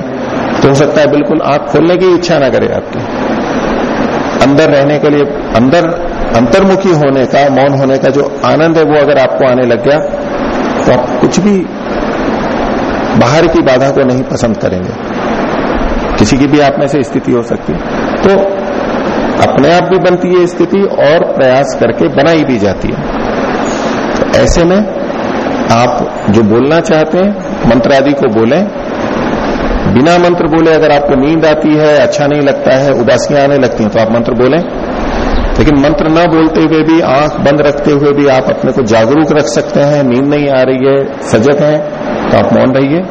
तो हो सकता है बिल्कुल आँख खोलने की इच्छा ना करे आपकी। अंदर रहने के लिए, अंदर, अंतर्मुखी होने का, मौन होने का जो आनंद है वो अगर आपको आने लग गया तो आप कुछ भी बाहर की बाधा को नहीं पसंद करेंगे। किसी की भी आप में से स्थिति हो सकती है। तो अपने आप भी बनती है स्थिति और प्रयास करके बनाई भी जाती है। तो ऐसे में आप जो बोलना चाहते हैं मंत्र आदि को बोलें। बिना मंत्र बोले अगर आपको नींद आती है अच्छा नहीं लगता है, उदासियाँ आने लगती हैं तो आप मंत्र बोलें। लेकिन मंत्र न बोलते हुए भी, आँख बंद रखते हुए भी आप अपने को जागरूक रख सकते हैं, नींद नहीं आ रही है, सजग है तो आप मौन रहिए।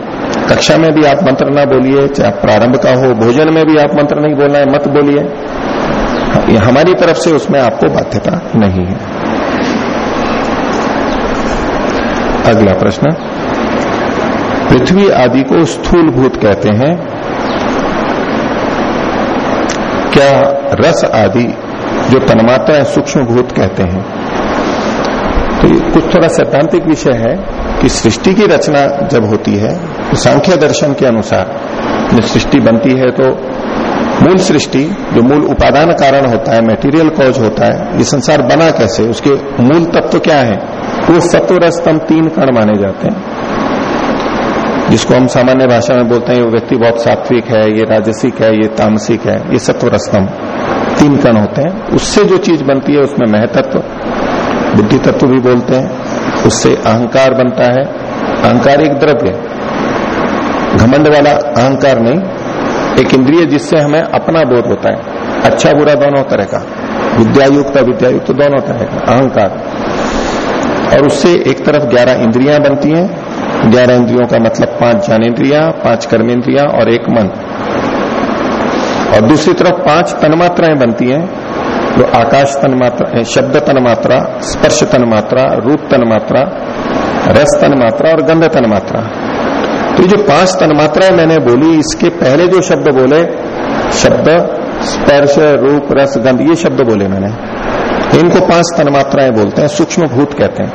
कक्षा में भी आप मंत्र ना बोलिए, चाहे प्रारंभ का हो, भोजन में भी आप मंत्र नहीं बोलना है, मत बोलिए। हमारी तरफ़ से उसमें आपको बाध्यता नहीं है। अगला प्रश्न। पृथ्वी आदि को स्थूल भूत कहते हैं। क्या रस आदि जो तन्मात्रा सूक्ष्म भूत कहते हैं? तो ये कुछ थोड़ा सैद्धांतिक विषय है कि सृष्टि की रचना जब होती है तो सांख्य दर्शन के अनुसार जब सृष्टि बनती है तो मूल सृष्टि, जो मूल उपादान कारण होता है मेटीरियल कॉज होता है, ये संसार बना कैसे? उसके मूल तत्व तो क्या है? वो सत्व रस्तम तीन कण माने जाते हैं। जिसको हम सामान्य भाषा में बोलते हैं वो व्यक्ति बहुत सात्विक है, ये राजसिक है, ये तामसिक है, ये सत्वर रस्तम तीन कण होते हैं। उससे जो चीज़ बनती है, उसमें महतत्व, बुद्धि तत्व भी बोलते हैं, उससे अहंकार बनता है। अहंकार एक द्रव्य, घमंड वाला अहंकार नहीं, एक इंद्रिय जिससे हमें अपना बोध होता है। अच्छा बुरा दोनों तरह का विद्यायुक्त अविद्यायुक्त दोनों तरह का अहंकार। और उससे एक तरफ़ ग्यारह इंद्रियाँ बनती हैं। ग्यारह इंद्रियों का मतलब पाँच ज्ञानेन्द्रिया, पाँच कर्मेंद्रिया और एक मन। और दूसरी तरफ़ पाँच तन्मात्राएँ बनती हैं। जो आकाश तन्मात्रा शब्द तन्मात्रा, स्पर्श तन्मात्रा, रूप तन्मात्रा, रस तन्मात्रा और गंध तन्मात्रा। तो ये जो पाँच तन्मात्राएँ मैंने बोली, इसके पहले जो शब्द बोले, शब्द, स्पर्श, रूप, रस, गंध, ये शब्द बोले मैंने। इनको पाँच तन्मात्राएँ बोलते हैं सूक्ष्म भूत कहते हैं।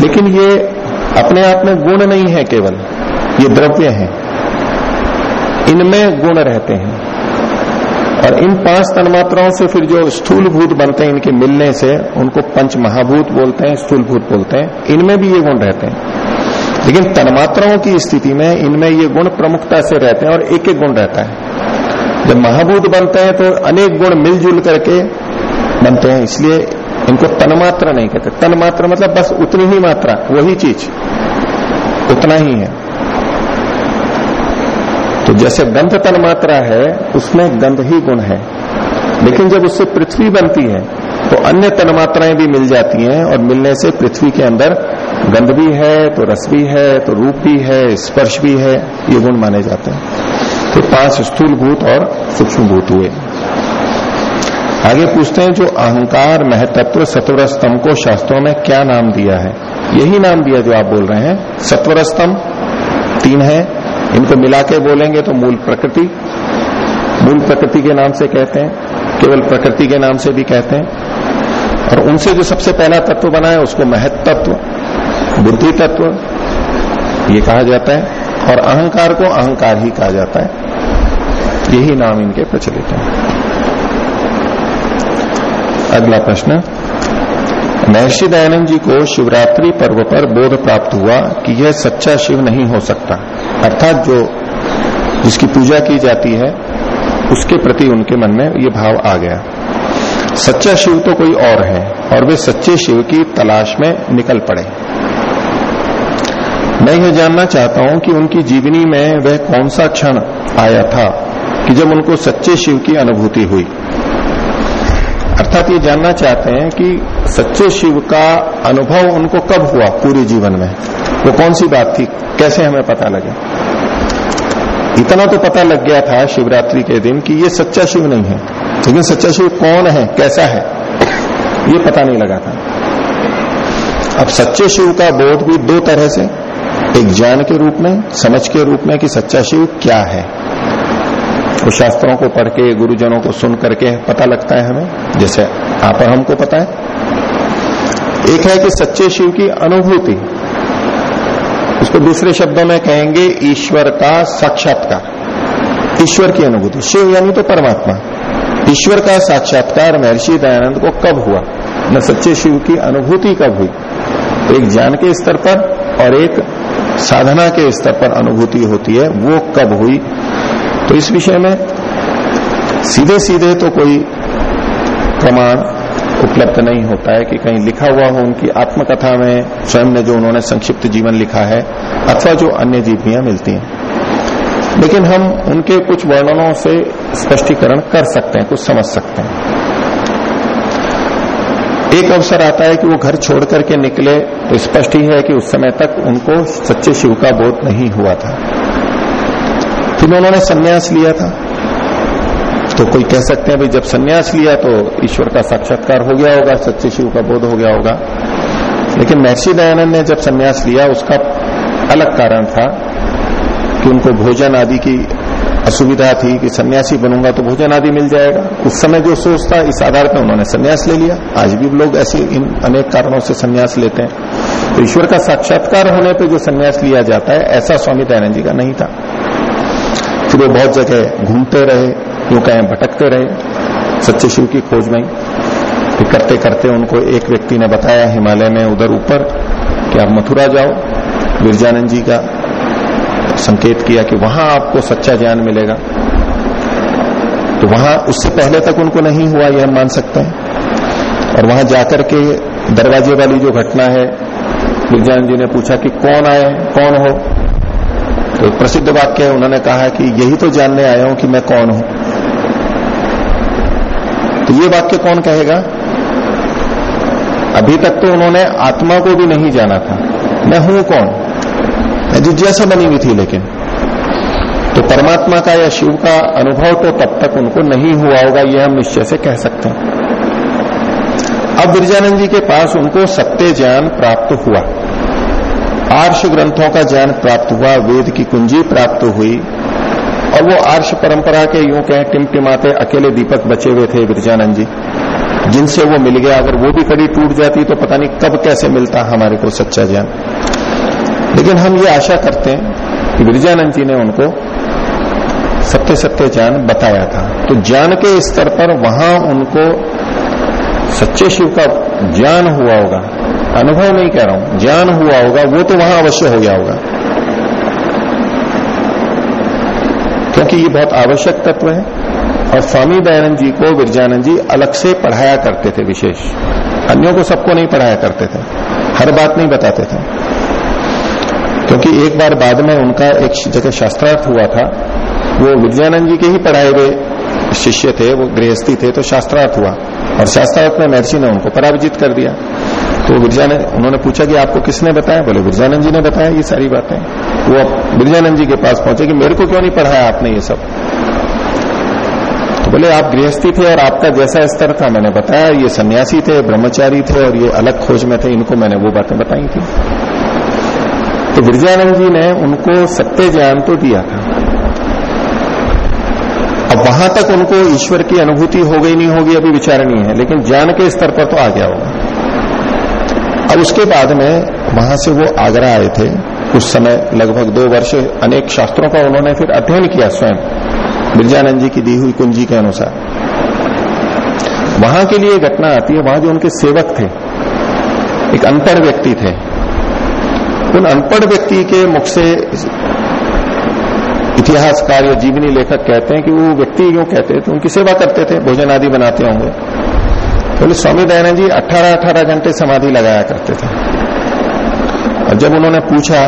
लेकिन ये अपने आप में गुण नहीं है केवल, ये द्रव्य है। इनमें गुण रहते हैं। और इन पाँच तन्मात्राओं से फिर जो स्थूल भूत बनते हैं, इनके मिलने से उनको पंच महाभूत बोलते हैं स्थूल भूत बोलते हैं। इनमें भी ये गुण रहते हैं। लेकिन तन्मात्राओं की स्थिति में इनमें ये गुण प्रमुखता से रहते हैं और एक एक गुण रहता है। जब महाभूत बनते हैं तो अनेक गुण मिलजुल करके बनते हैं, इसलिए इनको तन्मात्रा नहीं कहते। तन्मात्रा मतलब बस उतनी ही मात्रा, वही चीज़। उतना ही है। तो जैसे गंध तन मात्रा है, उसमें गंध ही गुण है। लेकिन जब उससे पृथ्वी बनती है तो अन्य तन्मात्राएँ भी मिल जाती हैं और मिलने से पृथ्वी के अंदर गंध भी है तो रस भी है तो रूप भी है, स्पर्श भी है, ये गुण माने जाते हैं। तो पाँच स्थूल भूत और सूक्ष्म भूत हुए। आगे पूछते हैं, जो अहंकार, महतत्व सत्वर स्तंभ को शास्त्रों में क्या नाम दिया है? यही नाम दिया जो आप बोल रहे हैं। सत्वर स्तंभ तीन है। इनको मिला के बोलेंगे तो मूल प्रकृति मूल प्रकृति के नाम से कहते हैं, केवल प्रकृति के नाम से भी कहते हैं। और उनसे जो सबसे पहला तत्व बना है, उसको महत तत्व बुद्धि तत्व ये कहा जाता है। और अहंकार को अहंकार ही कहा जाता है। यही नाम इनके प्रचलित है। अगला प्रश्न महर्षि दयानंद जी को शिवरात्रि पर्व पर बोध प्राप्त हुआ कि यह सच्चा शिव नहीं हो सकता। अर्थात जो, जिसकी पूजा की जाती है, उसके प्रति उनके मन में ये भाव आ गया। सच्चा शिव तो कोई और है, और वे सच्चे शिव की तलाश में निकल पड़े। मैं यह जानना चाहता हूँ कि उनकी जीवनी में वह कौन सा क्षण आया था कि जब उनको सच्चे शिव की अनुभूति हुई। अर्थात ये जानना चाहते हैं कि सच्चे शिव का अनुभव उनको कब हुआ पूरे जीवन में? वो कौन सी बात थी? कैसे हमें पता लगे? इतना तो पता लग गया था शिवरात्रि के दिन कि ये सच्चा शिव नहीं है। लेकिन सच्चा शिव कौन है? कैसा है? ये पता नहीं लगा था। अब सच्चे शिव का बोध भी दो तरह से एक ज्ञान के रूप में, समझ के रूप में कि सच्चा शिव क्या है। वो शास्त्रों को पढ़ के, गुरुजनों को सुन करके पता लगता है हमें, जैसे आप और हमको पता है। एक है कि सच्चे शिव की अनुभूति। उसको दूसरे शब्दों में कहेंगे ईश्वर का साक्षात्कार। ईश्वर की अनुभूति। शिव यानी तो परमात्मा। ईश्वर का साक्षात्कार महर्षि दयानंद को कब हुआ? न सच्चे शिव की अनुभूति कब हुई? एक ज्ञान के स्तर पर और एक साधना के स्तर पर अनुभूति होती है, वो कब हुई? तो इस विषय में सीधे सीधे तो कोई प्रमाण उपलब्ध नहीं होता है कि कहीं लिखा हुआ हो उनकी आत्मकथा में, स्वयं ने जो उन्होंने संक्षिप्त जीवन लिखा है, अथवा जो अन्य जीवियाँ मिलती हैं। लेकिन हम उनके कुछ वर्णनों से स्पष्टीकरण कर सकते हैं, कुछ समझ सकते हैं। एक अवसर आता है कि वो घर छोड़ करके निकले तो स्पष्ट ही है कि उस समय तक उनको सच्चे शिव का बोध नहीं हुआ था। फिर उन्होंने संन्यास लिया था। तो कोई कह सकते हैं, भाई, जब संन्यास लिया तो ईश्वर का साक्षात्कार हो गया होगा, सच्चे शिव का बोध हो गया होगा। लेकिन महर्षि दयानंद ने जब संन्यास लिया, उसका अलग कारण था कि उनको भोजन आदि की असुविधा थी कि सन्यासी बनूँगा तो भोजन आदि मिल जाएगा। उस समय जो सोच था, इस आधार पर उन्होंने सन्यास ले लिया। आज भी लोग ऐसे इन अनेक कारणों से सन्यास लेते हैं। तो ईश्वर का साक्षात्कार होने पर जो सन्यास लिया जाता है, ऐसा स्वामी दयानंद जी का नहीं था। फिर वो बहुत जगह घूमते रहे, यूँ कहें भटकते रहे, सच्चे शिव की खोज में। करते करते उनको एक व्यक्ति ने बताया हिमालय में उधर ऊपर कि आप मथुरा जाओ गिरजानंद जी का संकेत किया कि वहाँ आपको सच्चा ज्ञान मिलेगा। तो वहाँ उससे पहले तक उनको नहीं हुआ यह हम मान सकते हैं। और वहाँ जाकर के दरवाजे वाली जो घटना है गिरजानंद जी ने पूछा कि कौन आए कौन हो? तो एक प्रसिद्ध वाक्य है, उन्होंने कहा कि यही तो जानने आया हूँ कि मैं कौन हूँ। तो ये वाक्य कौन कहेगा? अभी तक तो उन्होंने आत्मा को भी नहीं जाना था। मैं हूँ कौन? जिज्ञासा बनी हुई थी लेकिन। तो परमात्मा का या शिव का अनुभव तो तब तक उनको नहीं हुआ होगा यह हम निश्चय से कह सकते हैं। अब गिरजानंद जी के पास उनको सत्य ज्ञान प्राप्त हुआ। आर्ष ग्रंथों का ज्ञान प्राप्त हुआ, वेद की कुंजी प्राप्त हुई, और वो आर्ष परंपरा के यूँ कहें टिमटिमाते अकेले दीपक बचे हुए थे गिरजानंद जी। जिनसे वो मिल गया, अगर वो भी कड़ी टूट जाती तो पता नहीं कब कैसे मिलता हमारे को सच्चा ज्ञान। लेकिन हम ये आशा करते हैं कि गिरजानंद जी ने उनको सत्य सत्य ज्ञान बताया था। तो ज्ञान के स्तर पर वहाँ उनको सच्चे शिव का ज्ञान हुआ होगा। अनुभव नहीं कह रहा हूँ, ज्ञान हुआ होगा, वो तो वहाँ अवश्य हो गया होगा। क्योंकि ये बहुत आवश्यक तत्व है और स्वामी दयानंद जी को विरजानंद जी अलग से पढ़ाया करते थे विशेष। अन्यों को सबको नहीं पढ़ाया करते थे, हर बात नहीं बताते थे। क्योंकि एक बार बाद में उनका एक जगह शास्त्रार्थ हुआ था। वो विद्यानंद जी के ही पढ़ाए हुए शिष्य थे, वो गृहस्थी थे तो शास्त्रार्थ हुआ। और शास्त्रार्थ में महर्षि ने उनको पराजित कर दिया। तो गिरजानंद उन्होंने पूछा कि आपको किसने बताया? बोले गिरजानंद जी ने बताया, ये सारी बातें। वो गिरजानंद जी के पास पहुँचे कि मेरे को क्यों नहीं पढ़ाया आपने ये सब? तो बोले, आप गृहस्थी थे और आपका जैसा स्तर था, मैंने बताया। ये सन्यासी थे, ब्रह्मचारी थे और ये अलग खोज में थे, इनको मैंने वो बातें बताई थी। तो गिरजानंद जी ने उनको सत्य ज्ञान तो दिया था। अब वहाँ तक उनको ईश्वर की अनुभूति हो गई नहीं होगी, अभी विचारणीय है, लेकिन ज्ञान के स्तर पर तो आ गया होगा। अब उसके बाद में वहाँ से वो आगरा आए थे। उस समय लगभग दो वर्ष अनेक शास्त्रों का उन्होंने फिर अध्ययन किया स्वयं मिर्जानंद जी की दी हुई कुंजी के अनुसार। वहाँ के लिए घटना आती है, वहाँ जो उनके सेवक थे, एक अनपढ़ व्यक्ति थे उन अनपढ़ व्यक्ति के मुख से इतिहासकार या जीवनी लेखक कहते हैं कि वो व्यक्ति यूँ कहते थे उनकी सेवा करते थे, भोजन आदि बनाते होंगे। बोले तो स्वामी दयानंद जी 18-18 घंटे समाधि लगाया करते थे। और जब उन्होंने पूछा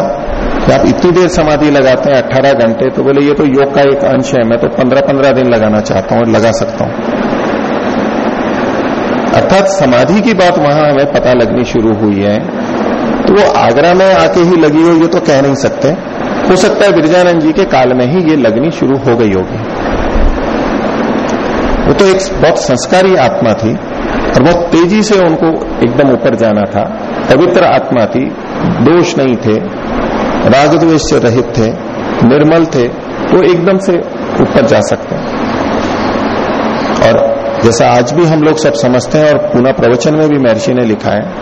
कि आप इतनी देर समाधि लगाते हैं अट्ठारह घंटे तो बोले, ये तो योग का एक अंश है, मैं तो पंद्रह पंद्रह दिन लगाना चाहता हूँ लगा सकता हूँ। अर्थात समाधि की बात वहाँ हमें पता लगनी शुरू हुई है तो वो आगरा में आके ही लगी हो, ये तो कह नहीं सकते। हो सकता है गिरजानंद जी के काल में ही ये लगनी शुरू हो गई होगी। वो तो एक बहुत संस्कारी आत्मा थी और बहुत तेज़ी से उनको एकदम ऊपर जाना था। पवित्र आत्मा थी, दोष नहीं थे राग द्वेष से रहित थे, निर्मल थे तो एकदम से ऊपर जा सकते हैं। और जैसा आज भी हम लोग सब समझते हैं और पुनः प्रवचन में भी महर्षि ने लिखा है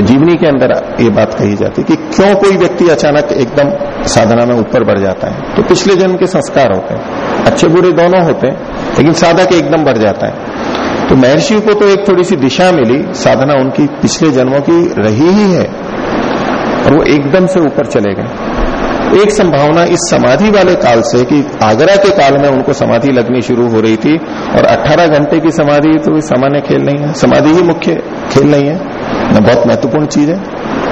जीवनी के अंदर ये बात कही जाती है कि क्यों कोई व्यक्ति अचानक एकदम साधना में ऊपर बढ़ जाता है? तो पिछले जन्म के संस्कार होते हैं। अच्छे बुरे दोनों होते हैं, लेकिन साधक एकदम बढ़ जाता है। तो महर्षि को तो एक थोड़ी सी दिशा मिली। साधना उनकी पिछले जन्मों की रही ही है और वो एकदम से ऊपर चले गए। एक संभावना इस समाधि वाले काल से कि आगरा के काल में उनको समाधि लगनी शुरू हो रही थी और 18 घंटे की समाधि तो सामान्य खेल नहीं है। समाधि ही मुख्य खेल नहीं है। न बहुत महत्वपूर्ण चीज़ है।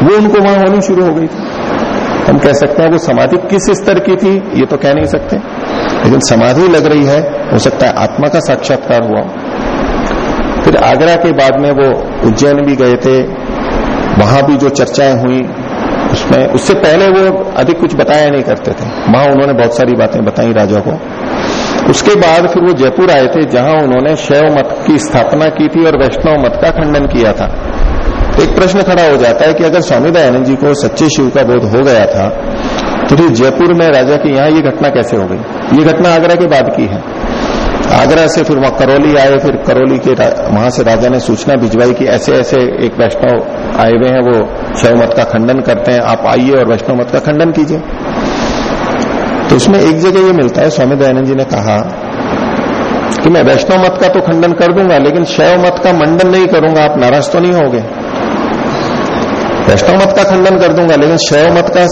वो उनको वहाँ होनी शुरू हो गई थी। हम कह सकते हैं वो समाधि किस स्तर की थी, ये तो कह नहीं सकते। लेकिन समाधि लग रही है, हो सकता है आत्मा का साक्षात्कार हुआ। फिर आगरा के बाद में वो उज्जैन भी गए थे। वहाँ भी जो चर्चाएँ हुई, उसमें, उससे पहले वो अधिक कुछ बताया नहीं करते थे। वहाँ उन्होंने बहुत सारी बातें बताई राजा को। उसके बाद फिर वो जयपुर आए थे, जहाँ उन्होंने शैव मत की स्थापना की थी और वैष्णव मत का खंडन किया था। एक प्रश्न खड़ा हो जाता है कि अगर स्वामी दयानंद जी को सच्चे शिव का बोध हो गया था तो फिर जयपुर में राजा की यहाँ ये घटना कैसे हो गई? ये घटना आगरा के बाद की है। आगरा से फिर वहाँ करौली आए, फिर करौली के वहाँ से राजा ने सूचना भिजवाई कि ऐसे ऐसे एक वैष्णव आए हुए हैं, वो शैव मत का खंडन करते हैं, आप आइए और वैष्णव मत का खंडन कीजिए। तो उसमें एक जगह ये मिलता है, स्वामी दयानंद जी ने कहा कि मैं वैष्णव मत का तो खंडन कर दूँगा, लेकिन शैव मत का मंडन नहीं करूँगा, आप नाराज़ तो नहीं होगे। वैष्णव मत का खंडन कर दूँगा, लेकिन शैव मत का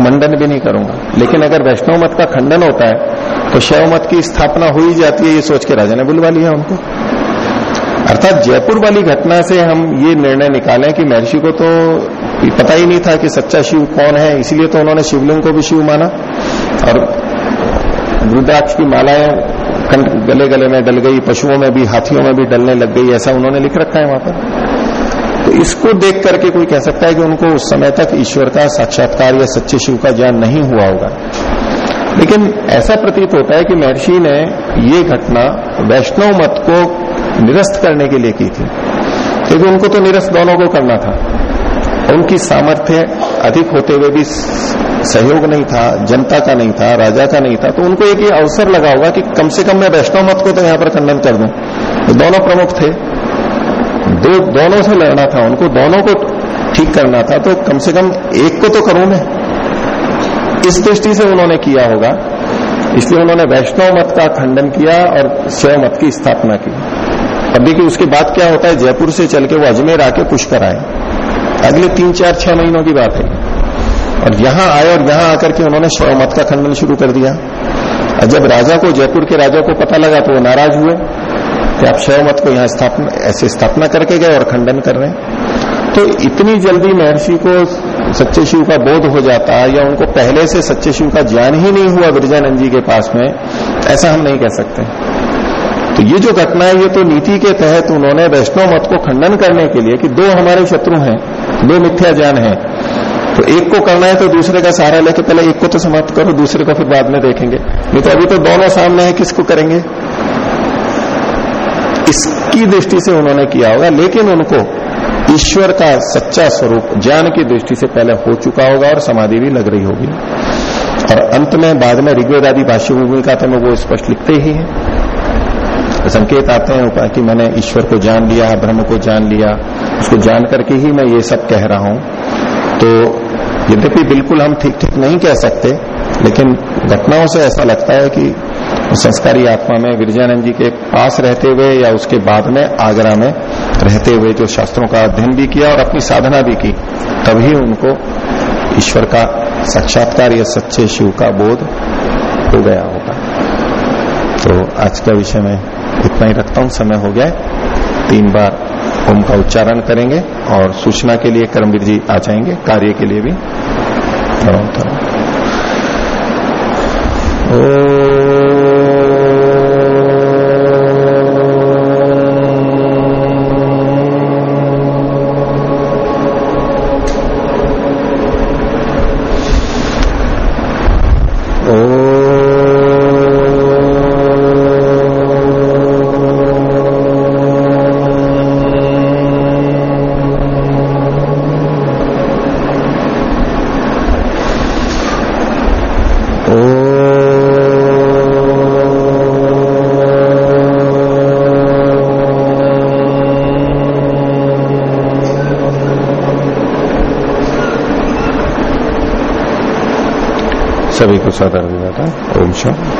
मंडन भी नहीं करूँगा। लेकिन अगर वैष्णव मत का खंडन होता है तो शैव मत की स्थापना हो ही जाती है, ये सोच के राजा ने बुलवा लिया उनको। अर्थात जयपुर वाली घटना से हम ये निर्णय निकालें कि महर्षि को तो पता ही नहीं था कि सच्चा शिव कौन है, इसलिए तो उन्होंने शिवलिंग को भी शिव माना। और रुद्राक्ष की मालाएँ गले गले में डल गई, पशुओं में भी, हाथियों में भी डलने लग गई, ऐसा उन्होंने लिख रखा है वहाँ पर। तो इसको देख करके कोई कह सकता है कि उनको उस समय तक ईश्वर का साक्षात्कार या सच्चे शिव का ज्ञान नहीं हुआ होगा। लेकिन ऐसा प्रतीत होता है कि महर्षि ने ये घटना वैष्णव मत को निरस्त करने के लिए की थी। क्योंकि उनको तो निरस्त दोनों को करना था। उनकी सामर्थ्य अधिक होते हुए भी सहयोग नहीं था, जनता का नहीं था, राजा का नहीं था। तो उनको एक ये अवसर लगा होगा कि कम से कम मैं वैष्णव मत को तो यहाँ पर खंडन कर दूँ। तो दोनों प्रमुख थे। दो दोनों से लड़ना था, उनको दोनों को ठीक करना था तो कम से कम एक को तो करूँ मैं। इस दृष्टि से उन्होंने किया होगा। इसलिए उन्होंने वैष्णव मत का खंडन किया और शैव मत की स्थापना की। अब देखिए, उसके बाद क्या होता है, जयपुर से चल के वो अजमेर आके पुष्कर आए। अगले तीन, चार, छह महीनों की बात है। और यहाँ आए और यहाँ आकर के उन्होंने शैव मत का खंडन शुरू कर दिया। और जब राजा को, जयपुर के राजा को पता लगा तो वो नाराज़ हुए। कि आप शैव मत को यहाँ स्थापना, ऐसे स्थापना करके गए और खंडन कर रहे हैं। तो इतनी जल्दी महर्षि को सच्चे शिव का बोध हो जाता या उनको पहले से सच्चे शिव का ज्ञान ही नहीं हुआ विरजानंद जी के पास में, ऐसा हम नहीं कह सकते। तो ये जो घटना है, ये तो नीति के तहत उन्होंने वैष्णव मत को खंडन करने के लिए कि दो हमारे शत्रु हैं, दो मिथ्या ज्ञान है। तो एक को करना है तो दूसरे का सहारा लेके पहले एक को तो समाप्त करो, दूसरे को फिर बाद में देखेंगे। नहीं तो अभी तो दोनों सामने है, किसको करेंगे? इसकी दृष्टि से उन्होंने किया होगा, लेकिन उनको ईश्वर का सच्चा स्वरूप, ज्ञान की दृष्टि से पहले हो चुका होगा और समाधि भी लग रही होगी। और अंत में, बाद में ऋग्वेद आदि भाष्य भूमिका तो वो स्पष्ट लिखते ही है। संकेत आते हैं उपाय कि मैंने ईश्वर को जान लिया, ब्रह्म को जान लिया, उसको जान करके ही मैं ये सब कह रहा हूँ। तो यद्यपि बिल्कुल हम ठीक ठीक नहीं कह सकते, लेकिन घटनाओं से ऐसा लगता है कि संस्कारी आत्मा में विरजानंद जी के पास रहते हुए या उसके बाद में आगरा में रहते हुए जो शास्त्रों का अध्ययन भी किया और अपनी साधना भी की, तभी उनको ईश्वर का साक्षात्कार या सच्चे शिव का बोध हो गया होगा। तो आज का विषय में इतना ही रखता हूँ, समय हो गया तीन बार ओम का उच्चारण करेंगे और सूचना के लिए कर्मवीर जी आ जाएँगे, कार्य के लिए भी। ओ सभी को सदर था ओम शाह